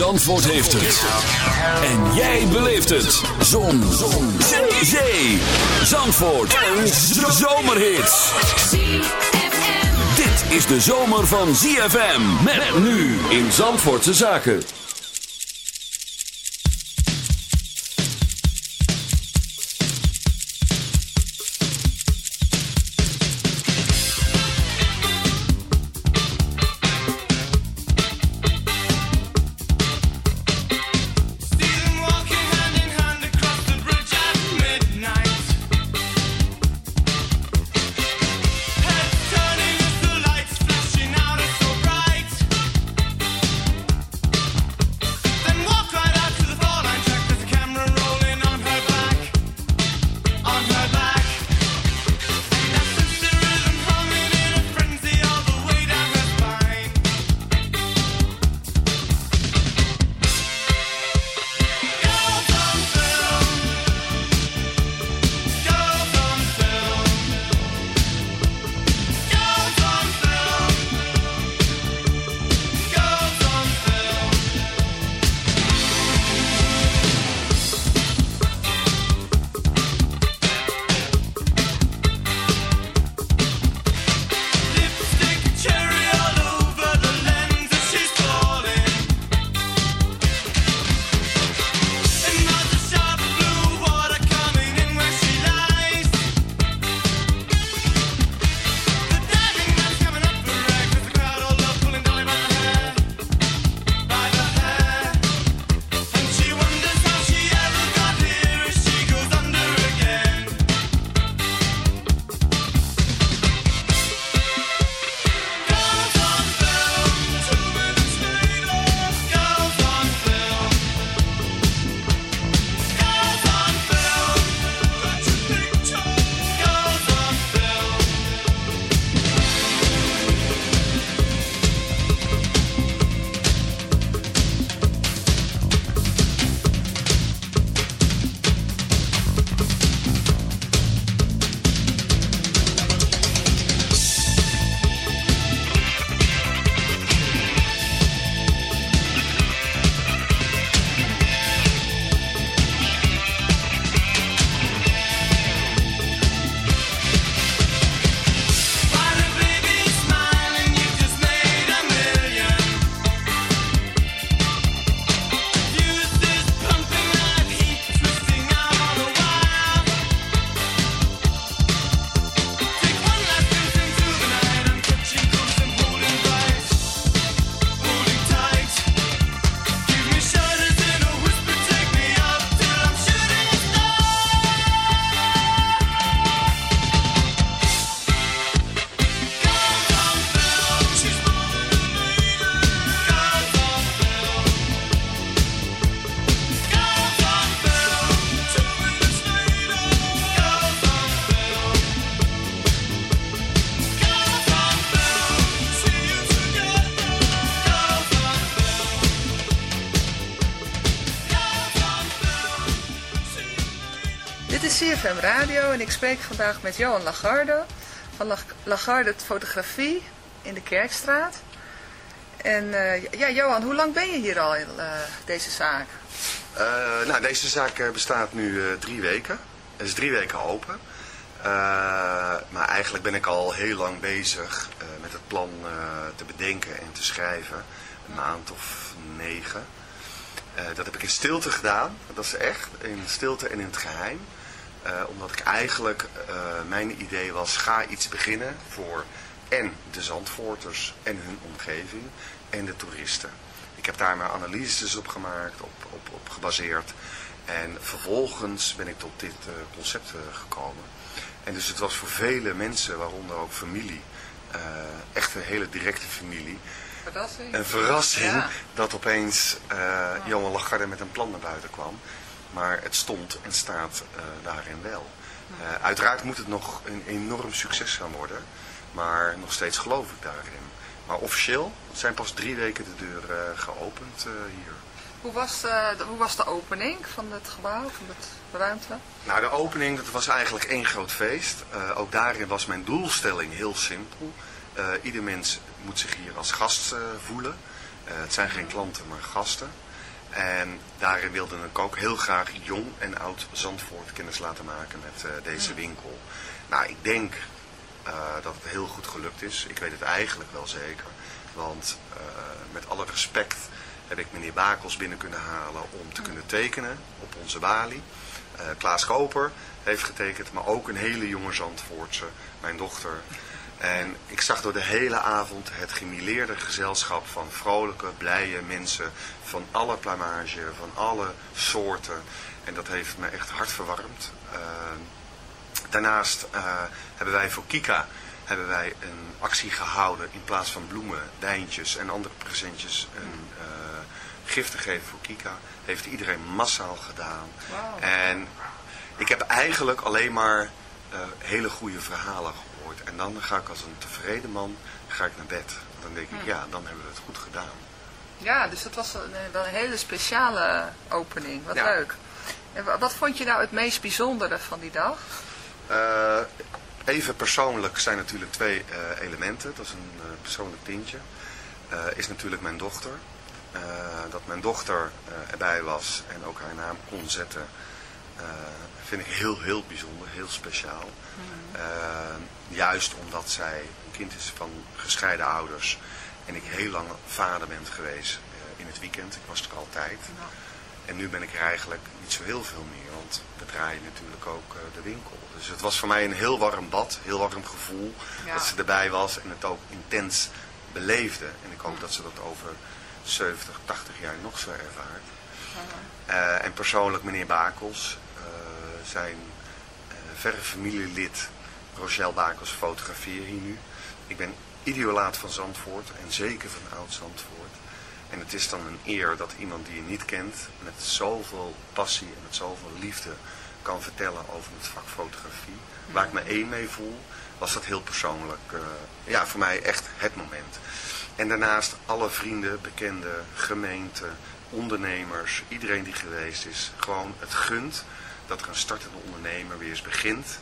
Zandvoort heeft het. En jij beleeft het. Zon. Zon. Zee. Zandvoort. Een zomerhit. Dit is de zomer van ZFM. Met nu in Zandvoortse Zaken. CFM Radio en ik spreek vandaag met Johan Lagarde van Lag- Lagarde Fotografie in de Kerkstraat. En eh, ja, Johan, hoe lang ben je hier al in eh, deze zaak? Eh, nou, deze zaak bestaat nu drie weken. Het is drie weken open. Maar eigenlijk ben ik al heel lang bezig met het plan te bedenken en te schrijven. Een maand of negen. Dat heb ik in stilte gedaan. Dat is echt. In stilte en in het geheim. Eh, omdat ik eigenlijk, eh, mijn idee was, ga iets beginnen voor en de Zandvoorters en hun omgeving en de toeristen. Ik heb daar mijn analyses op gemaakt, op, op, op gebaseerd. En vervolgens ben ik tot dit eh, concept gekomen. En dus het was voor vele mensen, waaronder ook familie, echt een hele directe familie, Verrassing. een verrassing Ja. dat opeens Johan Lagarde met een plan naar buiten kwam. Maar het stond en staat eh, daarin wel. Eh, uiteraard moet het nog een enorm succes gaan worden. Maar nog steeds geloof ik daarin. Maar officieel zijn pas drie weken de deuren geopend eh, hier. Hoe was, de, de- hoe was de opening van het gebouw, van het ruimte? Nou, de opening, dat was eigenlijk één groot feest. Ook daarin was mijn doelstelling heel simpel. Ieder mens moet zich hier als gast voelen. Het zijn geen klanten, maar gasten. En daarin wilde ik ook heel graag jong en oud Zandvoort kennis laten maken met eh, deze winkel. Nou, ik denk eh, dat het heel goed gelukt is. Ik weet het eigenlijk wel zeker. Want eh, met alle respect heb ik meneer Bakels binnen kunnen halen om te kunnen tekenen op onze balie. Eh, Klaas Koper heeft getekend, maar ook een hele jonge Zandvoortse, mijn dochter. En ik zag door de hele avond het gemileerde gezelschap van vrolijke, blije mensen van alle plumage, van alle soorten. En dat heeft me echt hard verwarmd. Eh, Daarnaast eh, hebben wij voor Kika hebben wij een actie gehouden in plaats van bloemen, wijntjes en andere presentjes een eh, gift te geven voor Kika. Heeft iedereen massaal gedaan. En ik heb eigenlijk alleen maar eh, hele goede verhalen gehoord. En dan ga ik als een tevreden man ga ik naar bed. Dan denk ik, ja, dan hebben we het goed gedaan. Ja, dus dat was een, wel een hele speciale opening. Wat Ja. leuk. En wa- wat vond je nou het meest bijzondere van die dag? Eh, even persoonlijk zijn natuurlijk twee eh, elementen. Dat is een eh, persoonlijk tintje. Eh, is natuurlijk mijn dochter. Eh, dat mijn dochter eh, erbij was en ook haar naam kon zetten, eh, vind ik heel, heel bijzonder, heel speciaal. Eh, juist omdat zij een kind is van gescheiden ouders en ik heel lang vader ben geweest eh, in het weekend. Ik was er altijd. En nu ben ik er eigenlijk niet zo heel veel meer, want we draaien natuurlijk ook eh, de winkel. Dus het was voor mij een heel warm bad, heel warm gevoel Ja. dat ze erbij was en het ook intens beleefde. En ik hoop dat ze dat over 70, 80 jaar nog zo ervaart. Eh, en persoonlijk meneer Bakels, zijn eh, verre familielid Rochelle Bakels fotografeer hier nu. Ik ben ideolaat van Zandvoort en zeker van oud Zandvoort. En het is dan een eer dat iemand die je niet kent met zoveel passie en met zoveel liefde kan vertellen over het vak fotografie. Waar ik me één mee voel, was dat heel persoonlijk. eh, ja, voor mij echt het moment. En daarnaast alle vrienden, bekenden, gemeenten, ondernemers, iedereen die geweest is. Gewoon het gunt dat er een startende ondernemer weer eens begint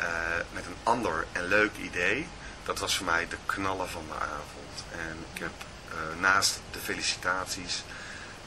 eh, met een ander en leuk idee. Dat was voor mij de knallen van de avond. En ik heb eh, naast de felicitaties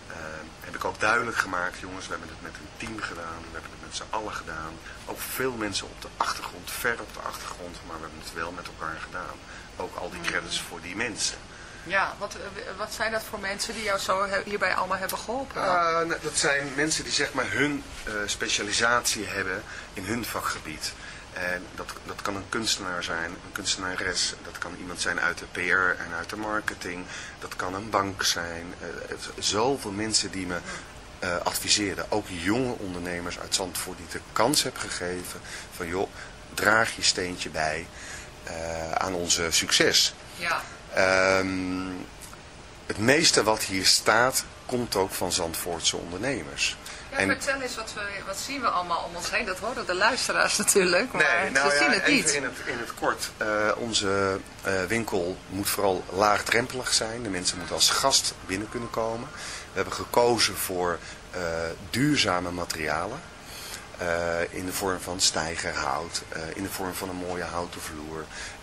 eh, heb ik ook duidelijk gemaakt, jongens, we hebben het met een team gedaan, we hebben het met z'n allen gedaan. Ook veel mensen op de achtergrond, ver op de achtergrond, maar we hebben het wel met elkaar gedaan. Ook al die credits voor die mensen. Ja, wat, wat zijn dat voor mensen die jou zo hierbij allemaal hebben geholpen? Uh, nou, dat zijn mensen die zeg maar hun specialisatie hebben in hun vakgebied. En dat, dat kan een kunstenaar zijn, een kunstenares. Dat kan iemand zijn uit de PR en uit de marketing. Dat kan een bank zijn. Eh, zoveel mensen die me eh adviseerden. Ook jonge ondernemers uit Zandvoort die de kans heb gegeven. Van joh, draag je steentje bij eh, aan onze succes. ja. Ehm, het meeste wat hier staat, komt ook van Zandvoortse ondernemers. Ja, En- vertel eens, wat, we, wat zien we allemaal om ons heen? Dat horen de luisteraars natuurlijk, maar nou ze ja, zien het niet. In het, in het kort. Eh, onze eh, winkel moet vooral laagdrempelig zijn. De mensen moeten als gast binnen kunnen komen. We hebben gekozen voor eh, duurzame materialen. In de vorm van stijgerhout, in de vorm van een mooie houten vloer.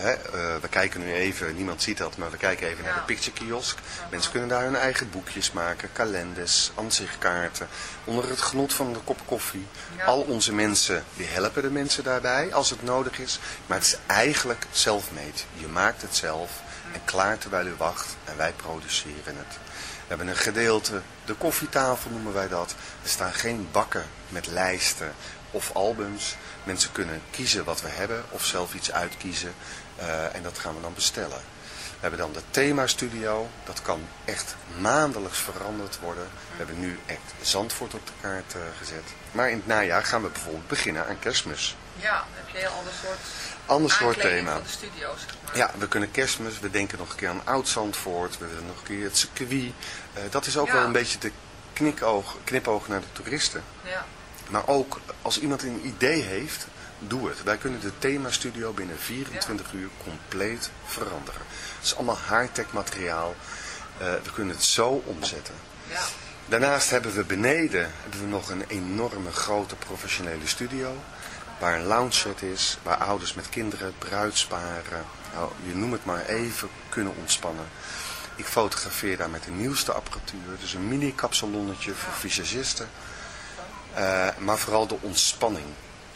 hè, eh, we kijken nu even, niemand ziet dat, maar we kijken even naar de picture kiosk. Mensen kunnen daar hun eigen boekjes maken, kalenders, aanzichtkaarten, onder het genot van de kop koffie. Ja. Al onze mensen, die helpen de mensen daarbij als het nodig is. Maar het is eigenlijk self-made. Je maakt het zelf en klaar terwijl u wacht en wij produceren het. We hebben een gedeelte, de koffietafel noemen wij dat. Er staan geen bakken met lijsten of albums. Mensen kunnen kiezen wat we hebben of zelf iets uitkiezen eh, en dat gaan we dan bestellen. We hebben dan de themastudio. Dat kan echt maandelijks veranderd worden. We hebben nu echt Zandvoort op de kaart eh, gezet. Maar in het najaar gaan we bijvoorbeeld beginnen aan kerstmis. Ja, dan heb je een heel ander soort Ander soort thema. van de studio's. Ja, we kunnen kerstmis. We denken nog een keer aan Oud-Zandvoort. We willen nog een keer het circuit. Eh, dat is ook Ja. wel een beetje de knipoog, knipoog naar de toeristen. Ja. Maar ook als iemand een idee heeft, doe het. Wij kunnen de themastudio binnen 24 uur compleet veranderen. Het is allemaal high-tech materiaal. Eh, we kunnen het zo omzetten. Ja. Daarnaast hebben we beneden hebben we nog een enorme grote professionele studio. Waar een lounge set is, waar ouders met kinderen, bruidsparen, nou, je noem het maar even, kunnen ontspannen. Ik fotografeer daar met de nieuwste apparatuur, dus een mini kapsalonnetje voor visagisten. Eh, maar vooral de ontspanning.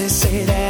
They say that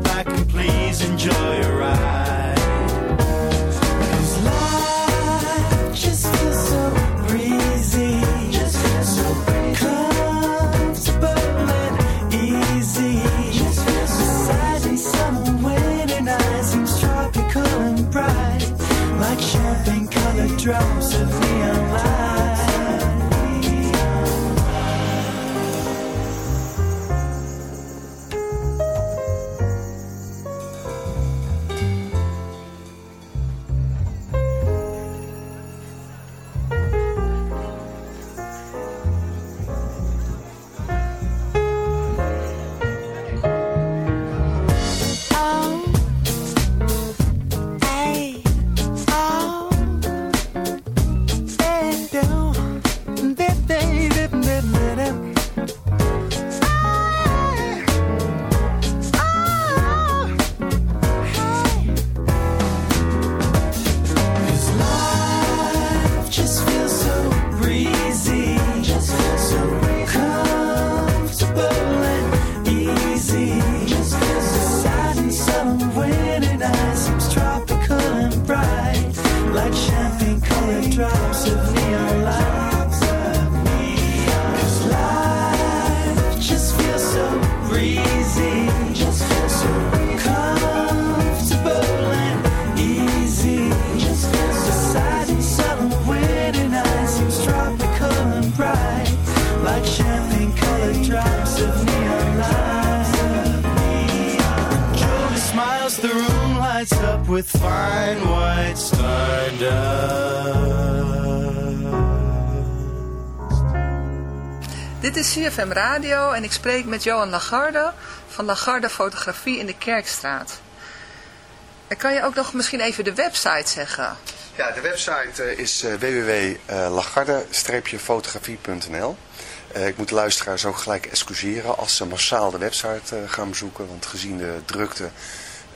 enjoy a ride. The room lights up with fine white stardust. Dit is CFM Radio en ik spreek met Johan Lagarde van Lagarde Fotografie in de Kerkstraat. En kan je ook nog misschien even de website zeggen? Ja, de website eh, is uh, www.lagarde-fotografie.nl Eh, Ik moet de luisteraars ook gelijk excuseren als ze massaal de website eh, gaan bezoeken. Want gezien de drukte eh,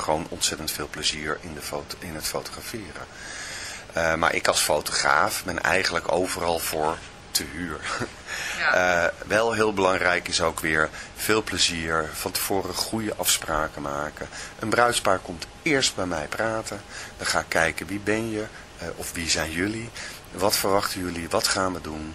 gewoon ontzettend veel plezier in, de foto, in het fotograferen. Eh, maar ik als fotograaf ben eigenlijk overal voor te huur. Ja. Eh, wel heel belangrijk is ook weer veel plezier, van tevoren goede afspraken maken. Een bruidspaar komt eerst bij mij praten. Dan ga ik kijken wie ben je eh, of wie zijn jullie. Wat verwachten jullie, wat gaan we doen.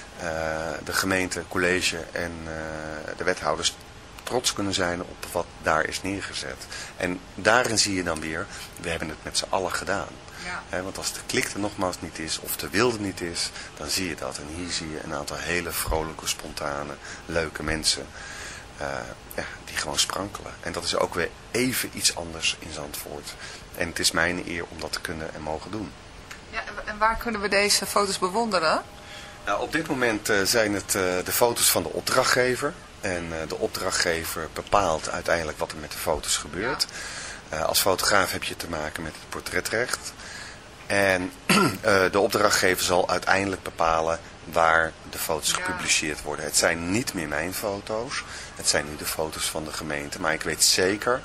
de gemeente, college en eh, de wethouders trots kunnen zijn op wat daar is neergezet. En daarin zie je dan weer, we hebben het met z'n allen gedaan. Ja. Want als de klik er nogmaals niet is, of de wilde niet is, dan zie je dat. En hier zie je een aantal hele vrolijke, spontane, leuke mensen eh, ja, die gewoon sprankelen. En dat is ook weer even iets anders in Zandvoort. En het is mijn eer om dat te kunnen en mogen doen. Ja, en waar kunnen we deze foto's bewonderen? Nou, op dit moment eh, zijn het eh, de foto's van de opdrachtgever. En eh, de opdrachtgever bepaalt uiteindelijk wat er met de foto's gebeurt. Als fotograaf heb je te maken met het portretrecht. En de opdrachtgever zal uiteindelijk bepalen waar de foto's gepubliceerd worden. Het zijn niet meer mijn foto's. Het zijn nu de foto's van de gemeente. Maar ik weet zeker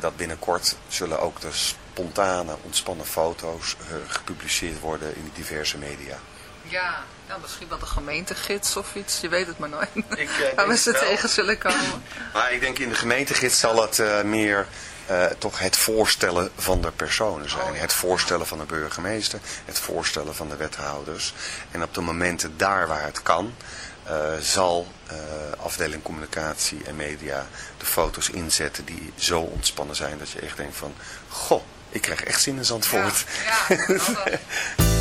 dat binnenkort zullen ook de spontane, ontspannen foto's gepubliceerd worden in diverse media. Ja, nou, misschien wel de gemeentegids of iets. Je weet het maar nooit. Ik, eh, Waar we ze tegen zullen komen. Maar ik denk in de gemeentegids zal het eh, meer eh, toch het voorstellen van de personen zijn. Oh, ja. Het voorstellen van de burgemeester, het voorstellen van de wethouders. En op de momenten daar waar het kan, zal afdeling communicatie en media de foto's inzetten die zo ontspannen zijn dat je echt denkt van, goh, ik krijg echt zin in Zandvoort. Ja, ja,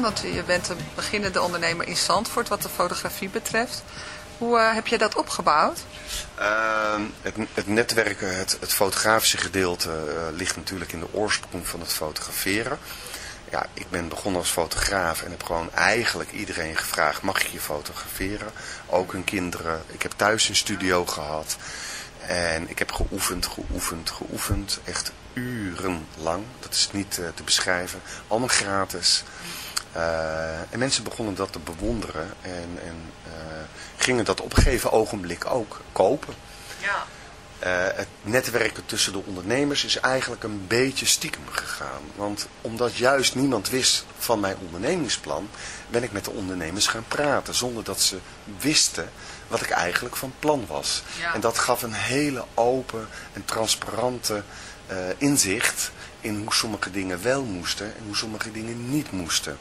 Want je bent een beginnende ondernemer in Zandvoort wat de fotografie betreft. Hoe eh, heb je dat opgebouwd? Ehm, het, het netwerken, het, het fotografische gedeelte eh, ligt natuurlijk in de oorsprong van het fotograferen. Ja, ik ben begonnen als fotograaf en heb gewoon eigenlijk iedereen gevraagd, mag ik je fotograferen? Ook hun kinderen. Ik heb thuis een studio gehad. En ik heb geoefend, geoefend, geoefend. Echt urenlang. Dat is niet eh, te beschrijven. Allemaal gratis. Eh, en mensen begonnen dat te bewonderen. En, en eh, gingen dat op een gegeven ogenblik ook kopen. Ja. Eh, het netwerken tussen de ondernemers is eigenlijk een beetje stiekem gegaan. Want omdat juist niemand wist van mijn ondernemingsplan, ben ik met de ondernemers gaan praten. Zonder dat ze wisten wat ik eigenlijk van plan was. Ja. En dat gaf een hele open en transparante inzicht in hoe sommige dingen wel moesten en hoe sommige dingen niet moesten.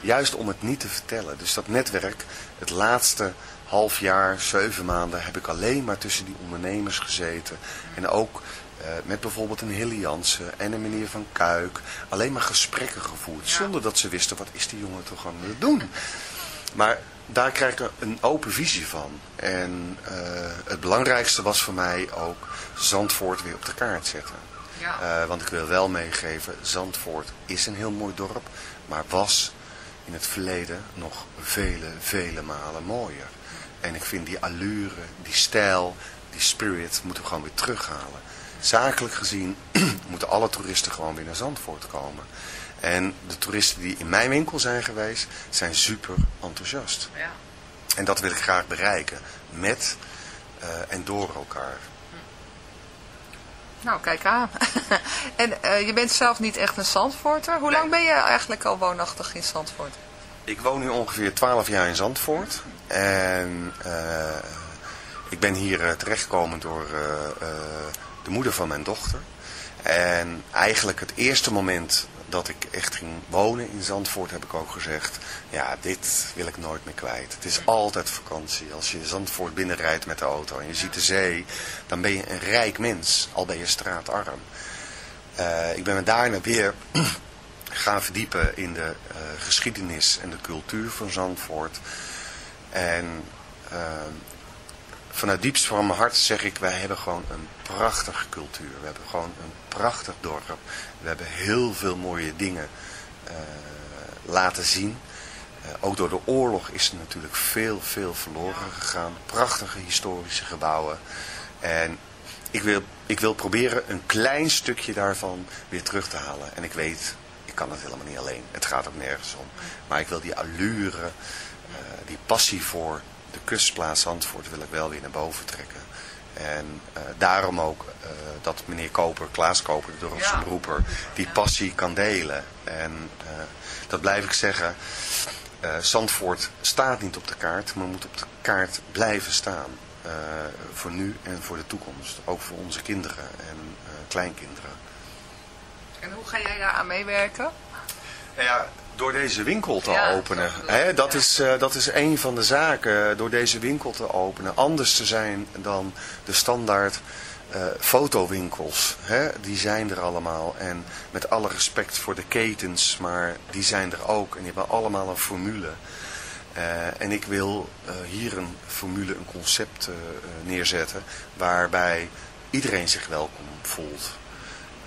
Juist om het niet te vertellen. Dus dat netwerk, het laatste half jaar, zeven maanden, heb ik alleen maar tussen die ondernemers gezeten. En ook eh, met bijvoorbeeld een Hilly Jansen en een meneer Van Kuik. Alleen maar gesprekken gevoerd. Zonder dat ze wisten, wat is die jongen toch aan het doen? Maar daar krijg ik een open visie van. En eh, het belangrijkste was voor mij ook Zandvoort weer op de kaart zetten. Ja. Eh, want ik wil wel meegeven, Zandvoort is een heel mooi dorp, maar was in het verleden nog vele, vele malen mooier. En ik vind die allure, die stijl, die spirit moeten we gewoon weer terughalen. Zakelijk gezien moeten alle toeristen gewoon weer naar Zandvoort komen. En de toeristen die in mijn winkel zijn geweest, zijn super enthousiast. ja. En dat wil ik graag bereiken, met eh, en door elkaar. Nou, kijk aan. en eh, je bent zelf niet echt een Zandvoorter. Hoe lang ben je eigenlijk al woonachtig in Zandvoort? Ik woon nu ongeveer 12 jaar in Zandvoort. En eh, ik ben hier eh, terechtgekomen door eh, de moeder van mijn dochter. En eigenlijk het eerste moment dat ik echt ging wonen in Zandvoort heb ik ook gezegd... Ja, dit wil ik nooit meer kwijt. Het is altijd vakantie. Als je Zandvoort binnenrijdt met de auto en je ziet de zee... dan ben je een rijk mens, al ben je straatarm. Eh, ik ben me daarna weer gaan verdiepen in de eh, geschiedenis en de cultuur van Zandvoort. En ehm, vanuit diepst van mijn hart zeg ik, wij hebben gewoon een prachtige cultuur. We hebben gewoon een prachtig dorp. We hebben heel veel mooie dingen eh, laten zien. Eh, ook door de oorlog is er natuurlijk veel, veel verloren gegaan. Prachtige historische gebouwen. En ik wil, ik wil proberen een klein stukje daarvan weer terug te halen. En ik weet, ik kan het helemaal niet alleen. Het gaat ook nergens om. Maar ik wil die allure, eh, die passie voor de kustplaats Zandvoort wil ik wel weer naar boven trekken. En eh, daarom ook eh, dat meneer Koper, Klaas Koper, de Dorpse Ja. beroeper, die passie kan delen. En eh, dat blijf ik zeggen. eh, Zandvoort staat niet op de kaart, maar moet op de kaart blijven staan. Eh, voor nu en voor de toekomst. Ook voor onze kinderen en eh, kleinkinderen. En hoe ga jij daar aan meewerken? Nou ja, door deze winkel te Ja, openen. dat- Hè, dat, is, eh, dat is een van de zaken. Door deze winkel te openen. Anders te zijn dan de standaard eh, fotowinkels. Hè, die zijn er allemaal. En met alle respect voor de ketens. Maar die zijn er ook. En die hebben allemaal een formule. Eh, en ik wil eh, hier een formule, een concept eh, eh, neerzetten. Waarbij iedereen zich welkom voelt.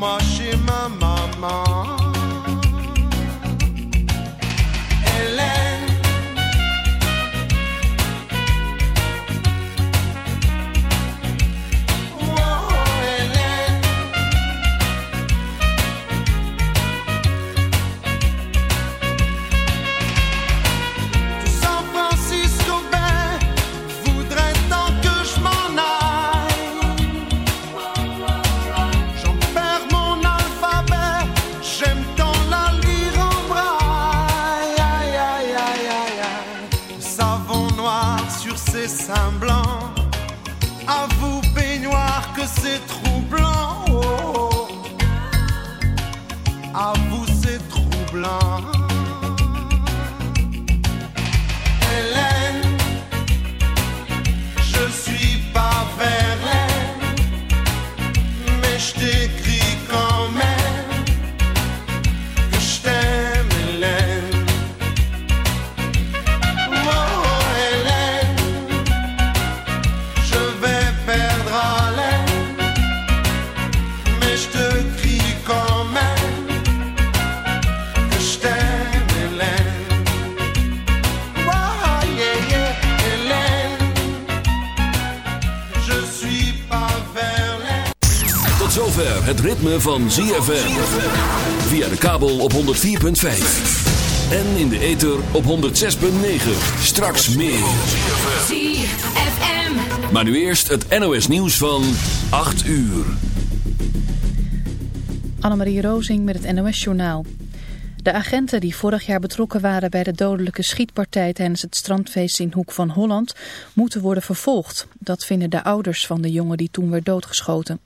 mushy, my mama. Ritme van ZFM. Via de kabel op 104.5. En in de ether op 106.9. Straks meer. ZFM. Maar nu eerst het NOS nieuws van 8 uur. Annemarie Rozing met het NOS-journaal. De agenten die vorig jaar betrokken waren bij de dodelijke schietpartij tijdens het strandfeest in Hoek van Holland moeten worden vervolgd. Dat vinden de ouders van de jongen die toen werd doodgeschoten.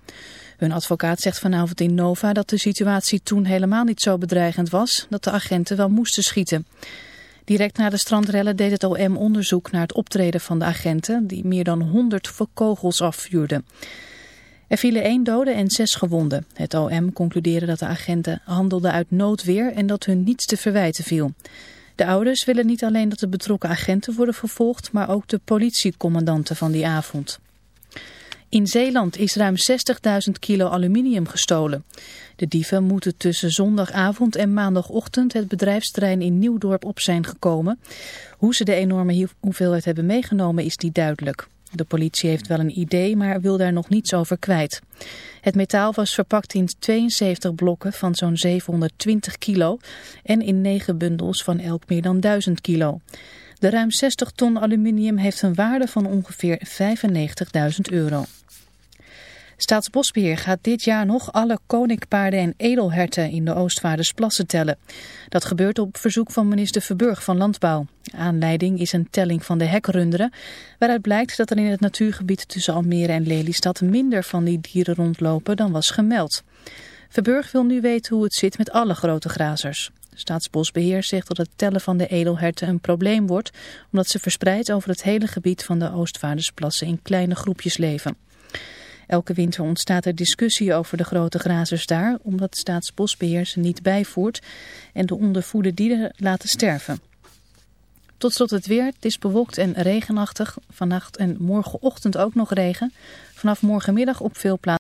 Hun advocaat zegt vanavond in Nova dat de situatie toen helemaal niet zo bedreigend was, dat de agenten wel moesten schieten. Direct na de strandrellen deed het OM onderzoek naar het optreden van de agenten die meer dan 100 kogels afvuurden. Er vielen één dode en zes gewonden. Het OM concludeerde dat de agenten handelden uit noodweer en dat hun niets te verwijten viel. De ouders willen niet alleen dat de betrokken agenten worden vervolgd, maar ook de politiecommandanten van die avond. In Zeeland is ruim 60.000 kilo aluminium gestolen. De dieven moeten tussen zondagavond en maandagochtend het bedrijfsterrein in Nieuwdorp op zijn gekomen. Hoe ze de enorme hoeveelheid hebben meegenomen is niet duidelijk. De politie heeft wel een idee, maar wil daar nog niets over kwijt. Het metaal was verpakt in 72 blokken van zo'n 720 kilo en in 9 bundels van elk meer dan 1000 kilo. De ruim 60 ton aluminium heeft een waarde van ongeveer 95.000 euro. Staatsbosbeheer gaat dit jaar nog alle koninkpaarden en edelherten in de Oostvaardersplassen tellen. Dat gebeurt op verzoek van minister Verburg van Landbouw. Aanleiding is een telling van de hekrunderen, waaruit blijkt dat er in het natuurgebied tussen Almere en Lelystad minder van die dieren rondlopen dan was gemeld. Verburg wil nu weten hoe het zit met alle grote grazers. Staatsbosbeheer zegt dat het tellen van de edelherten een probleem wordt, omdat ze verspreid over het hele gebied van de Oostvaardersplassen in kleine groepjes leven. Elke winter ontstaat er discussie over de grote grazers daar, omdat Staatsbosbeheer ze niet bijvoert en de ondervoede dieren laten sterven. Tot slot het weer. Het is bewolkt en regenachtig. Vannacht en morgenochtend ook nog regen. Vanaf morgenmiddag op veel plaatsen.